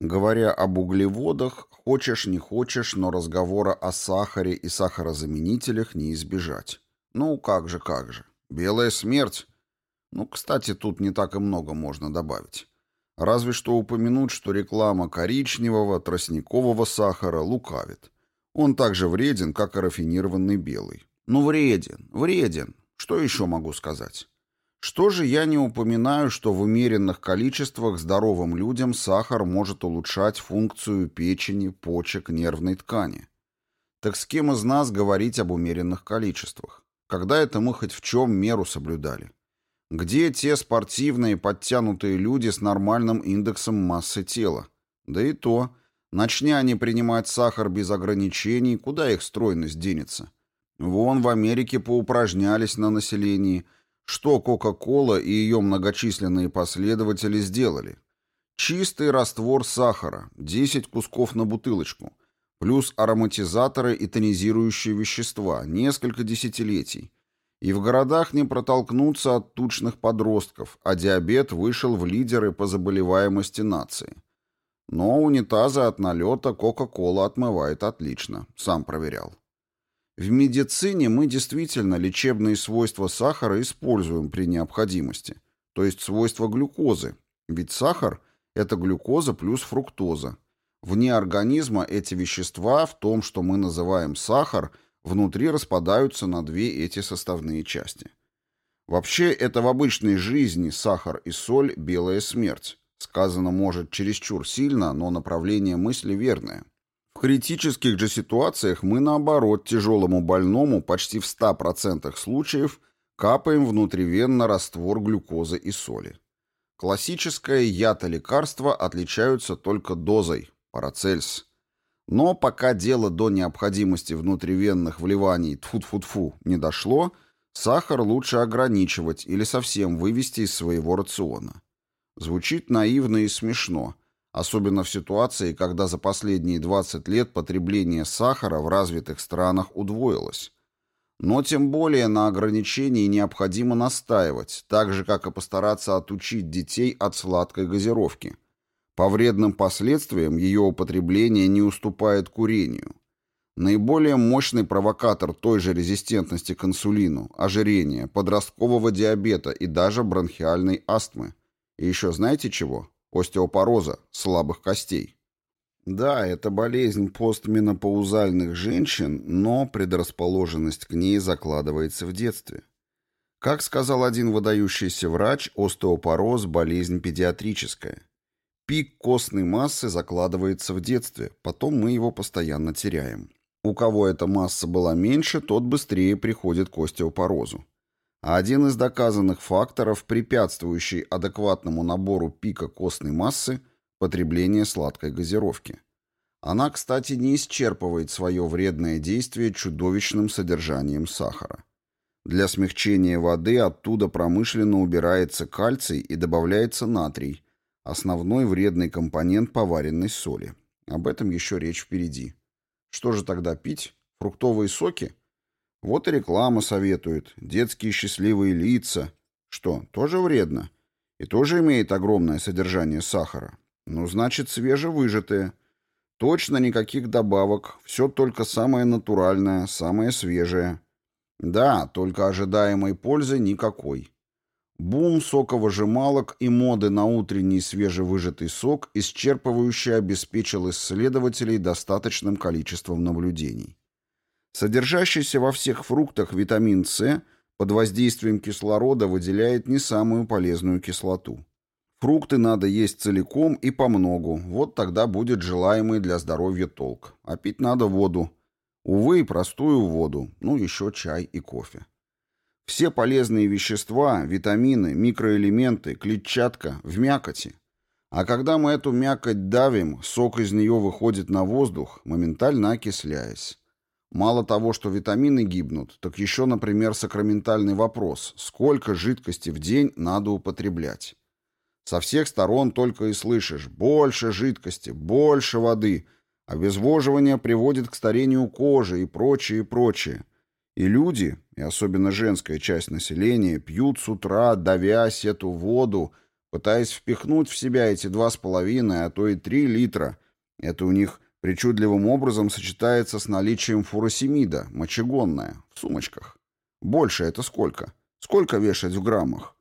Говоря об углеводах, хочешь не хочешь, но разговора о сахаре и сахарозаменителях не избежать. Ну, как же, как же. Белая смерть. Ну, кстати, тут не так и много можно добавить. Разве что упомянуть, что реклама коричневого, тростникового сахара лукавит. Он так же вреден, как и рафинированный белый. Ну, вреден, вреден. Что еще могу сказать? Что же я не упоминаю, что в умеренных количествах здоровым людям сахар может улучшать функцию печени, почек, нервной ткани? Так с кем из нас говорить об умеренных количествах? Когда это мы хоть в чем меру соблюдали? Где те спортивные подтянутые люди с нормальным индексом массы тела? Да и то, начни они принимать сахар без ограничений, куда их стройность денется? Вон в Америке поупражнялись на населении – что Кока-Кола и ее многочисленные последователи сделали? Чистый раствор сахара, 10 кусков на бутылочку, плюс ароматизаторы и тонизирующие вещества, несколько десятилетий. И в городах не протолкнуться от тучных подростков, а диабет вышел в лидеры по заболеваемости нации. Но унитазы от налета Кока-Кола отмывает отлично, сам проверял. В медицине мы действительно лечебные свойства сахара используем при необходимости, то есть свойства глюкозы, ведь сахар – это глюкоза плюс фруктоза. Вне организма эти вещества, в том, что мы называем сахар, внутри распадаются на две эти составные части. Вообще, это в обычной жизни сахар и соль – белая смерть. Сказано, может, чересчур сильно, но направление мысли верное – критических же ситуациях мы, наоборот, тяжелому больному почти в 100% случаев капаем внутривенно раствор глюкозы и соли. Классическое яд-лекарство отличаются только дозой, парацельс. Но пока дело до необходимости внутривенных вливаний тфу-тфу-тфу не дошло, сахар лучше ограничивать или совсем вывести из своего рациона. Звучит наивно и смешно – особенно в ситуации, когда за последние 20 лет потребление сахара в развитых странах удвоилось. Но тем более на ограничении необходимо настаивать, так же, как и постараться отучить детей от сладкой газировки. По вредным последствиям ее употребление не уступает курению. Наиболее мощный провокатор той же резистентности к инсулину, ожирения, подросткового диабета и даже бронхиальной астмы. И еще знаете чего? Остеопороза, слабых костей. Да, это болезнь постменопаузальных женщин, но предрасположенность к ней закладывается в детстве. Как сказал один выдающийся врач, остеопороз – болезнь педиатрическая. Пик костной массы закладывается в детстве, потом мы его постоянно теряем. У кого эта масса была меньше, тот быстрее приходит к остеопорозу. Один из доказанных факторов, препятствующий адекватному набору пика костной массы – потребление сладкой газировки. Она, кстати, не исчерпывает свое вредное действие чудовищным содержанием сахара. Для смягчения воды оттуда промышленно убирается кальций и добавляется натрий, основной вредный компонент поваренной соли. Об этом еще речь впереди. Что же тогда пить? Фруктовые соки – вот и реклама советует, детские счастливые лица. Что, тоже вредно? И тоже имеет огромное содержание сахара. Ну, значит, свежевыжатые. Точно никаких добавок, все только самое натуральное, самое свежее. Да, только ожидаемой пользы никакой. Бум соковыжималок и моды на утренний свежевыжатый сок исчерпывающе обеспечил исследователей достаточным количеством наблюдений. Содержащийся во всех фруктах витамин С под воздействием кислорода выделяет не самую полезную кислоту. Фрукты надо есть целиком и помногу, вот тогда будет желаемый для здоровья толк. А пить надо воду. Увы, простую воду, ну еще чай и кофе. Все полезные вещества, витамины, микроэлементы, клетчатка в мякоти. А когда мы эту мякоть давим, сок из нее выходит на воздух, моментально окисляясь. Мало того, что витамины гибнут, так еще, например, сакраментальный вопрос, сколько жидкости в день надо употреблять. Со всех сторон только и слышишь «больше жидкости», «больше воды», обезвоживание приводит к старению кожи и прочее, и прочее. И люди, и особенно женская часть населения, пьют с утра, давясь эту воду, пытаясь впихнуть в себя эти два с половиной, а то и три литра. Это у них причудливым образом сочетается с наличием фуросемида, мочегонная, в сумочках. Больше это сколько? Сколько вешать в граммах?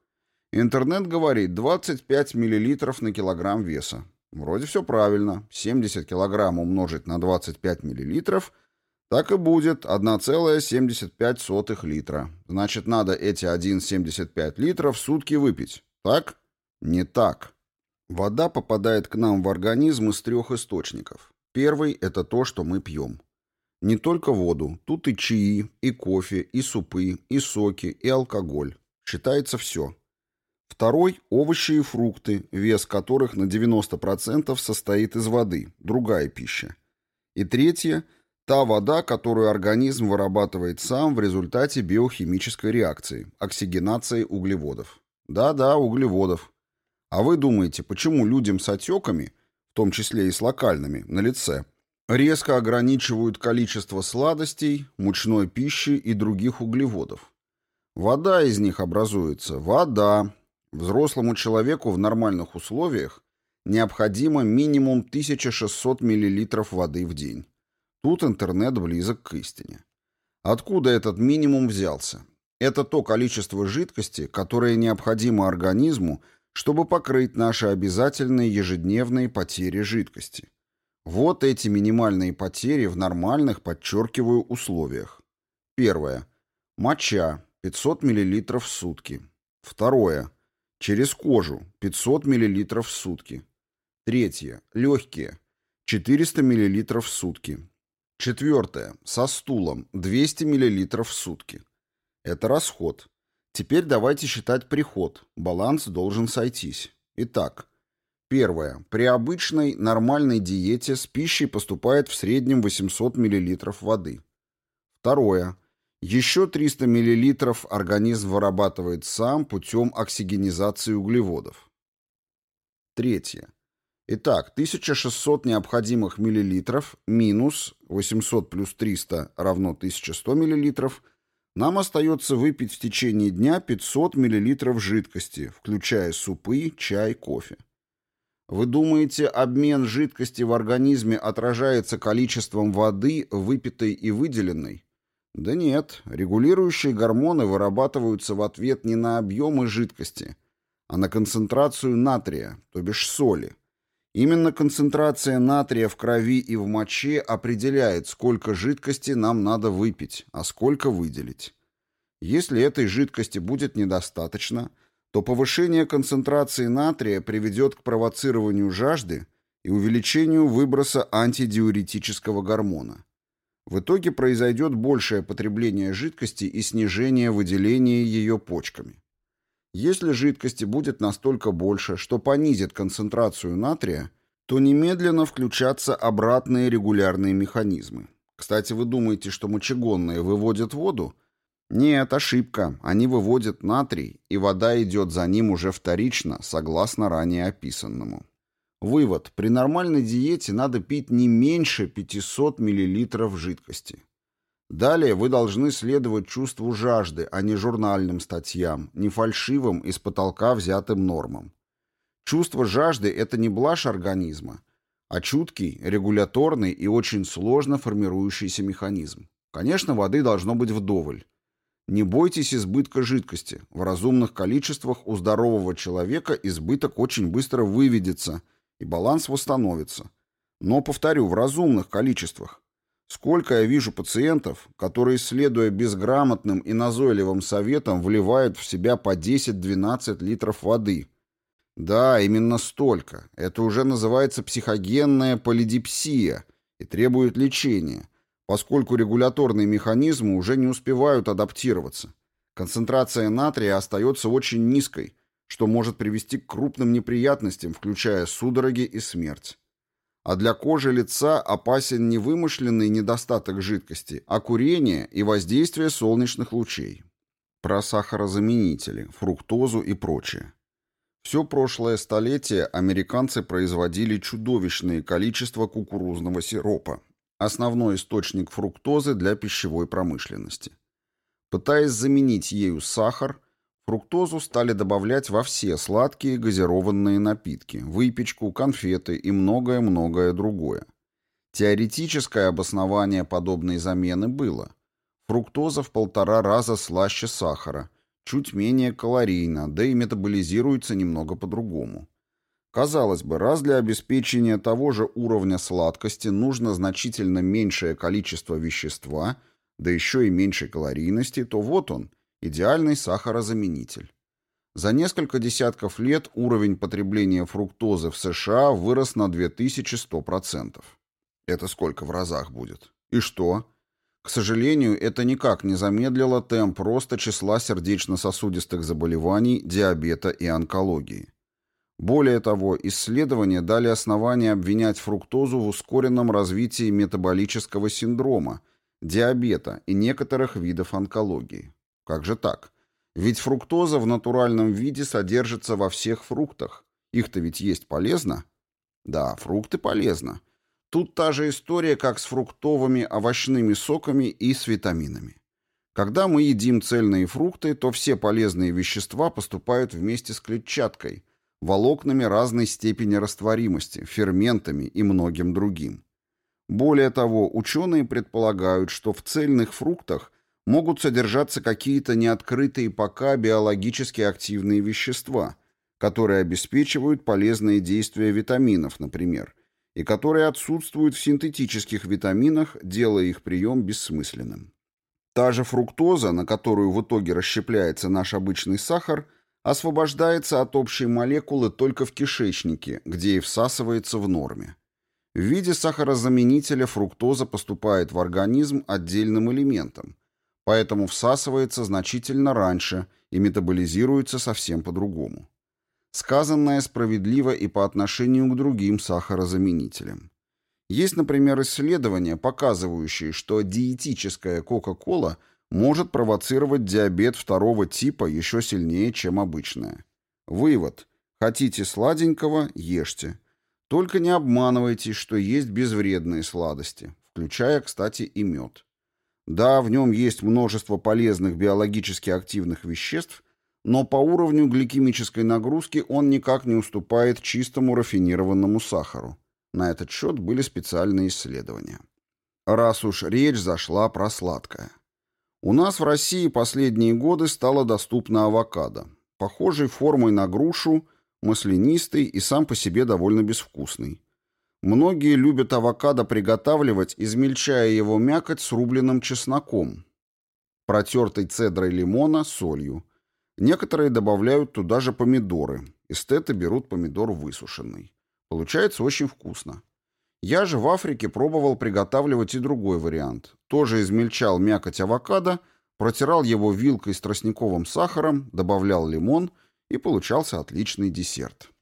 Интернет говорит 25 мл на килограмм веса. Вроде все правильно. 70 килограмм умножить на 25 миллилитров, так и будет 1,75 литра. Значит, надо эти 1,75 литров в сутки выпить. Так? Не так. Вода попадает к нам в организм из трех источников. Первый – это то, что мы пьем. Не только воду, тут и чаи, и кофе, и супы, и соки, и алкоголь. Считается все. Второй – овощи и фрукты, вес которых на 90% состоит из воды, другая пища. И третье – та вода, которую организм вырабатывает сам в результате биохимической реакции, оксигенации углеводов. Да-да, углеводов. А вы думаете, почему людям с отеками, в том числе и с локальными, на лице, резко ограничивают количество сладостей, мучной пищи и других углеводов? Вода из них образуется. Вода. Взрослому человеку в нормальных условиях необходимо минимум 1600 мл воды в день. Тут интернет близок к истине. Откуда этот минимум взялся? Это то количество жидкости, которое необходимо организму, чтобы покрыть наши обязательные ежедневные потери жидкости. Вот эти минимальные потери в нормальных, подчеркиваю, условиях. Первое. Моча 500 мл в сутки. Второе. Через кожу 500 мл в сутки. Третье. Легкие 400 мл в сутки. Четвертое. Со стулом 200 мл в сутки. Это расход. Теперь давайте считать приход. Баланс должен сойтись. Итак, первое. При обычной нормальной диете с пищей поступает в среднем 800 мл воды. Второе. Еще 300 мл организм вырабатывает сам путем оксигенизации углеводов. Третье. Итак, 1600 необходимых миллилитров минус 800 плюс 300 равно 1100 миллилитров. Нам остается выпить в течение дня 500 миллилитров жидкости, включая супы, чай, кофе. Вы думаете, обмен жидкости в организме отражается количеством воды, выпитой и выделенной? Да нет, регулирующие гормоны вырабатываются в ответ не на объемы жидкости, а на концентрацию натрия, то бишь соли. Именно концентрация натрия в крови и в моче определяет, сколько жидкости нам надо выпить, а сколько выделить. Если этой жидкости будет недостаточно, то повышение концентрации натрия приведет к провоцированию жажды и увеличению выброса антидиуретического гормона. В итоге произойдет большее потребление жидкости и снижение выделения ее почками. Если жидкости будет настолько больше, что понизит концентрацию натрия, то немедленно включатся обратные регулярные механизмы. Кстати, вы думаете, что мочегонные выводят воду? Нет, ошибка. Они выводят натрий, и вода идет за ним уже вторично, согласно ранее описанному. Вывод. При нормальной диете надо пить не меньше 500 мл жидкости. Далее вы должны следовать чувству жажды, а не журнальным статьям, не фальшивым из потолка взятым нормам. Чувство жажды – это не блажь организма, а чуткий, регуляторный и очень сложно формирующийся механизм. Конечно, воды должно быть вдоволь. Не бойтесь избытка жидкости. В разумных количествах у здорового человека избыток очень быстро выведется – и баланс восстановится. Но, повторю, в разумных количествах. Сколько я вижу пациентов, которые, следуя безграмотным и назойливым советам, вливают в себя по 10-12 литров воды. Да, именно столько. Это уже называется психогенная полидипсия и требует лечения, поскольку регуляторные механизмы уже не успевают адаптироваться. Концентрация натрия остается очень низкой – что может привести к крупным неприятностям, включая судороги и смерть. А для кожи лица опасен не вымышленный недостаток жидкости, а курение и воздействие солнечных лучей. Про сахарозаменители, фруктозу и прочее. Все прошлое столетие американцы производили чудовищное количество кукурузного сиропа, основной источник фруктозы для пищевой промышленности. Пытаясь заменить ею сахар, Фруктозу стали добавлять во все сладкие газированные напитки, выпечку, конфеты и многое-многое другое. Теоретическое обоснование подобной замены было. Фруктоза в полтора раза слаще сахара, чуть менее калорийна, да и метаболизируется немного по-другому. Казалось бы, раз для обеспечения того же уровня сладкости нужно значительно меньшее количество вещества, да еще и меньшей калорийности, то вот он, идеальный сахарозаменитель. За несколько десятков лет уровень потребления фруктозы в США вырос на 2100%. Это сколько в разах будет? И что? К сожалению, это никак не замедлило темп роста числа сердечно-сосудистых заболеваний, диабета и онкологии. Более того, исследования дали основание обвинять фруктозу в ускоренном развитии метаболического синдрома, диабета и некоторых видов онкологии. Как же так? Ведь фруктоза в натуральном виде содержится во всех фруктах. Их-то ведь есть полезно? Да, фрукты полезно. Тут та же история, как с фруктовыми овощными соками и с витаминами. Когда мы едим цельные фрукты, то все полезные вещества поступают вместе с клетчаткой – волокнами разной степени растворимости, ферментами и многим другим. Более того, ученые предполагают, что в цельных фруктах могут содержаться какие-то неоткрытые пока биологически активные вещества, которые обеспечивают полезные действия витаминов, например, и которые отсутствуют в синтетических витаминах, делая их прием бессмысленным. Та же фруктоза, на которую в итоге расщепляется наш обычный сахар – освобождается от общей молекулы только в кишечнике, где и всасывается в норме. В виде сахарозаменителя фруктоза поступает в организм отдельным элементом, поэтому всасывается значительно раньше и метаболизируется совсем по-другому. Сказанное справедливо и по отношению к другим сахарозаменителям. Есть, например, исследования, показывающие, что диетическая Кока-Кола – может провоцировать диабет второго типа еще сильнее, чем обычная. Вывод. Хотите сладенького – ешьте. Только не обманывайтесь, что есть безвредные сладости, включая, кстати, и мед. Да, в нем есть множество полезных биологически активных веществ, но по уровню гликемической нагрузки он никак не уступает чистому рафинированному сахару. На этот счет были специальные исследования. Раз уж речь зашла про сладкое. У нас в России последние годы стало доступно авокадо. Похожей формой на грушу, маслянистый и сам по себе довольно безвкусный. Многие любят авокадо приготавливать, измельчая его мякоть с рубленным чесноком, протертой цедрой лимона, солью. Некоторые добавляют туда же помидоры. Эстеты берут помидор высушенный. Получается очень вкусно. Я же в Африке пробовал приготавливать и другой вариант. Тоже измельчал мякоть авокадо, протирал его вилкой с тростниковым сахаром, добавлял лимон, и получался отличный десерт.